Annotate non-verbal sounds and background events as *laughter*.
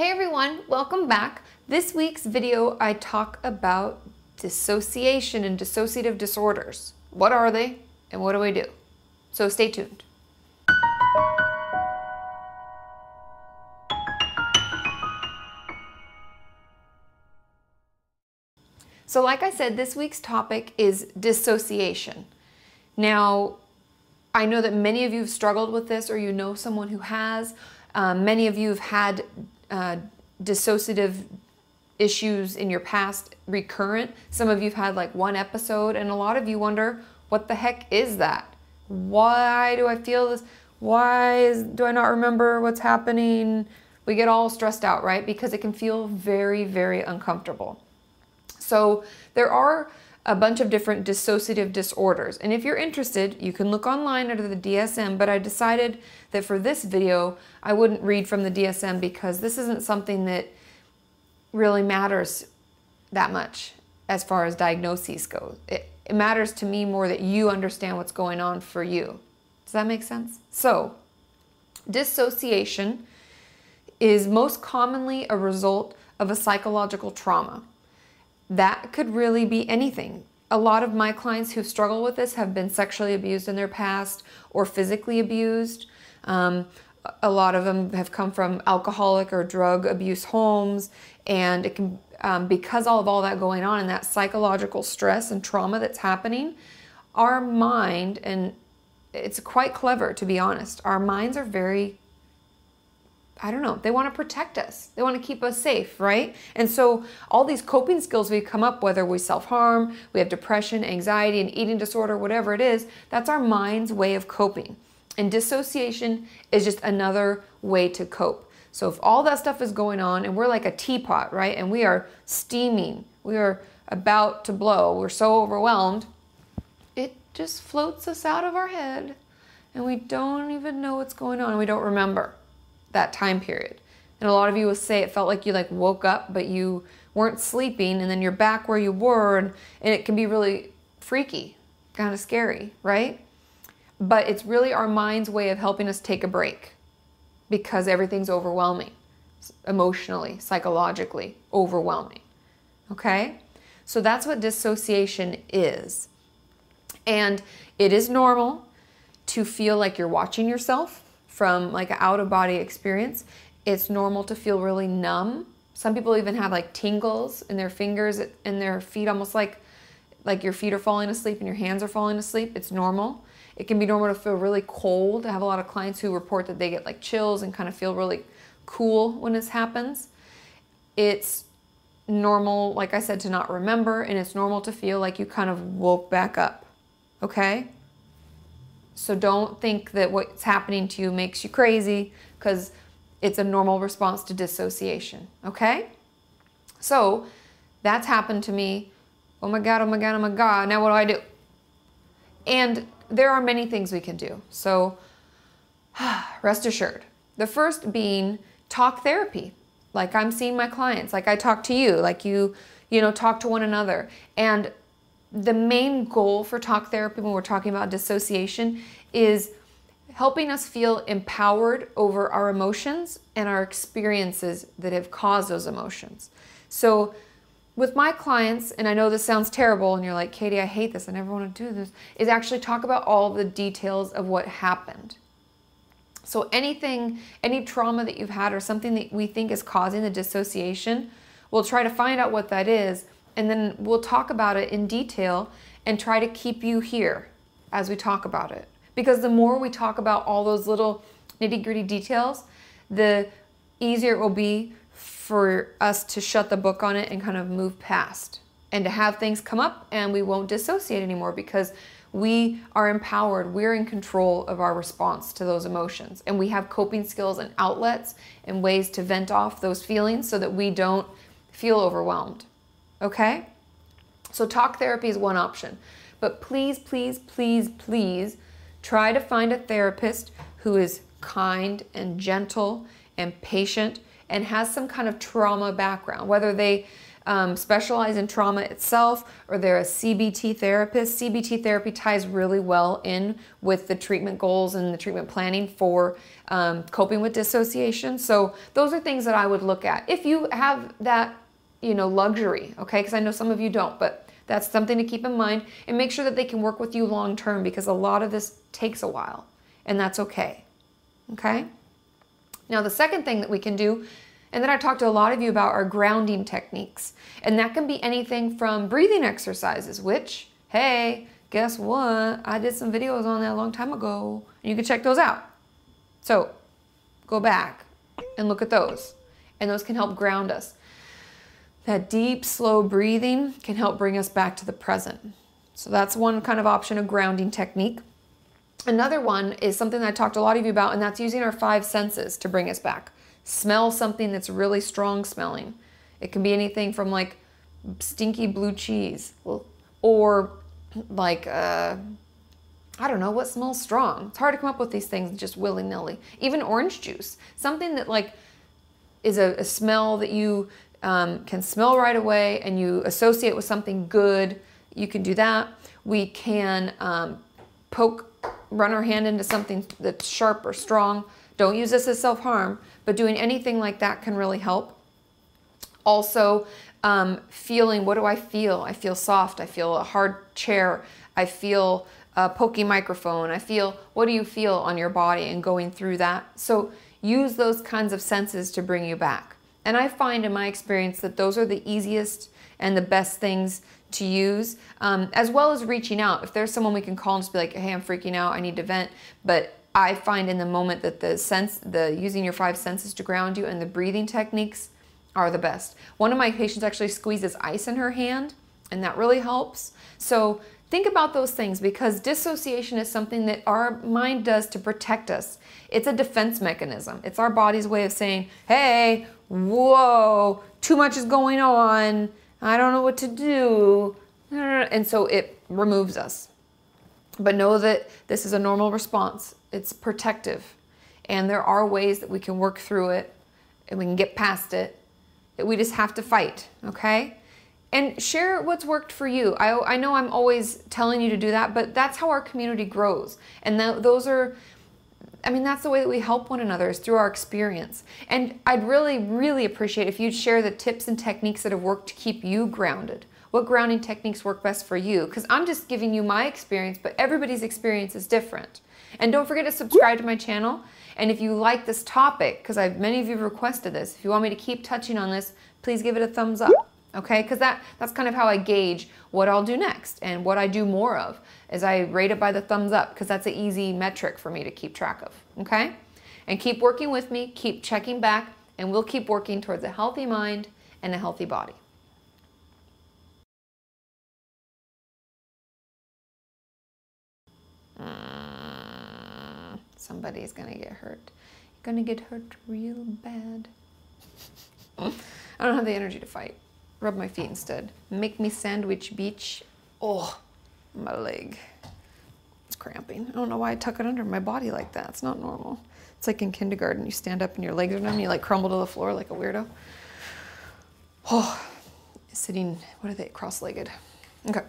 Hey everyone, welcome back. This week's video, I talk about dissociation and dissociative disorders. What are they and what do I do? So stay tuned. So, like I said, this week's topic is dissociation. Now, I know that many of you have struggled with this, or you know someone who has. Um, many of you have had uh, dissociative issues in your past recurrent. Some of you have had like one episode, and a lot of you wonder, what the heck is that? Why do I feel this? Why is, do I not remember what's happening? We get all stressed out, right? Because it can feel very, very uncomfortable. So there are a bunch of different dissociative disorders. And if you're interested, you can look online under the DSM, but I decided that for this video, I wouldn't read from the DSM because this isn't something that really matters that much as far as diagnoses go. It, it matters to me more that you understand what's going on for you. Does that make sense? So, dissociation is most commonly a result of a psychological trauma that could really be anything. A lot of my clients who struggle with this have been sexually abused in their past or physically abused. Um, a lot of them have come from alcoholic or drug abuse homes, and it can um, because all of all that going on and that psychological stress and trauma that's happening, our mind and it's quite clever to be honest. Our minds are very I don't know, they want to protect us. They want to keep us safe, right? And so all these coping skills we come up, whether we self-harm, we have depression, anxiety, and eating disorder, whatever it is, that's our mind's way of coping. And dissociation is just another way to cope. So if all that stuff is going on and we're like a teapot, right? And we are steaming, we are about to blow, we're so overwhelmed, it just floats us out of our head and we don't even know what's going on and we don't remember that time period. And a lot of you will say it felt like you like woke up, but you weren't sleeping, and then you're back where you were, and, and it can be really freaky, kind of scary, right? But it's really our mind's way of helping us take a break because everything's overwhelming, emotionally, psychologically overwhelming. Okay? So that's what dissociation is. And it is normal to feel like you're watching yourself from like an out of body experience. It's normal to feel really numb. Some people even have like tingles in their fingers and their feet, almost like like your feet are falling asleep and your hands are falling asleep. It's normal. It can be normal to feel really cold. I have a lot of clients who report that they get like chills and kind of feel really cool when this happens. It's normal, like I said, to not remember, and it's normal to feel like you kind of woke back up. Okay? So don't think that what's happening to you makes you crazy because it's a normal response to dissociation, okay? So that's happened to me. Oh my God, oh my God, oh my God. Now what do I do? And there are many things we can do. So *sighs* rest assured. The first being talk therapy. Like I'm seeing my clients, like I talk to you, like you, you know, talk to one another. And the main goal for talk therapy when we're talking about dissociation is helping us feel empowered over our emotions and our experiences that have caused those emotions. So, with my clients, and I know this sounds terrible, and you're like, Katie, I hate this, I never want to do this, is actually talk about all the details of what happened. So, anything, any trauma that you've had or something that we think is causing the dissociation, we'll try to find out what that is and then we'll talk about it in detail and try to keep you here as we talk about it. Because the more we talk about all those little nitty gritty details, the easier it will be for us to shut the book on it and kind of move past and to have things come up and we won't dissociate anymore because we are empowered. We're in control of our response to those emotions. And we have coping skills and outlets and ways to vent off those feelings so that we don't feel overwhelmed. Okay? So, talk therapy is one option. But please, please, please, please try to find a therapist who is kind and gentle and patient and has some kind of trauma background, whether they um, specialize in trauma itself or they're a CBT therapist. CBT therapy ties really well in with the treatment goals and the treatment planning for um, coping with dissociation. So those are things that I would look at. If you have that, you know, luxury, okay, because I know some of you don't, but that's something to keep in mind and make sure that they can work with you long term because a lot of this takes a while and that's okay. Okay? Now, the second thing that we can do and then I talked to a lot of you about our grounding techniques. And that can be anything from breathing exercises, which, hey, guess what? I did some videos on that a long time ago. You can check those out. So go back and look at those. And those can help ground us. That deep, slow breathing can help bring us back to the present. So that's one kind of option of grounding technique. Another one is something that I talked a lot of you about, and that's using our five senses to bring us back. Smell something that's really strong smelling. It can be anything from like stinky blue cheese or like, uh, I don't know, what smells strong. It's hard to come up with these things just willy nilly. Even orange juice, something that like is a, a smell that you um, can smell right away and you associate with something good. You can do that. We can um, poke, run our hand into something that's sharp or strong. Don't use this as self harm, but doing anything like that can really help. Also, um, feeling what do I feel? I feel soft. I feel a hard chair. I feel a pokey microphone. I feel what do you feel on your body and going through that. So use those kinds of senses to bring you back. And I find in my experience that those are the easiest and the best things to use, um, as well as reaching out. If there's someone we can call and just be like, hey, I'm freaking out, I need to vent, but I find in the moment that the sense, the using your five senses to ground you and the breathing techniques are the best. One of my patients actually squeezes ice in her hand, and that really helps. So think about those things because dissociation is something that our mind does to protect us. It's a defense mechanism. It's our body's way of saying, hey, whoa, too much is going on. I don't know what to do. And so it removes us. But know that this is a normal response it's protective. And there are ways that we can work through it and we can get past it. We just have to fight, okay? And share what's worked for you. I, I know I'm always telling you to do that, but that's how our community grows. And th- those are, I mean, that's the way that we help one another is through our experience. And I'd really, really appreciate if you'd share the tips and techniques that have worked to keep you grounded. What grounding techniques work best for you? Because I'm just giving you my experience, but everybody's experience is different. And don't forget to subscribe to my channel. And if you like this topic, because many of you requested this, if you want me to keep touching on this, please give it a thumbs up. Okay, because that, that's kind of how I gauge what I'll do next and what I do more of is I rate it by the thumbs up because that's an easy metric for me to keep track of. Okay? And keep working with me, keep checking back, and we'll keep working towards a healthy mind and a healthy body. Uh, somebody's gonna get hurt. You're gonna get hurt real bad. *laughs* I don't have the energy to fight. Rub my feet instead. Make me sandwich beach. Oh, my leg. It's cramping. I don't know why I tuck it under my body like that. It's not normal. It's like in kindergarten. You stand up and your legs are numb. You like crumble to the floor like a weirdo. *sighs* Oh, sitting, what are they, cross legged. Okay.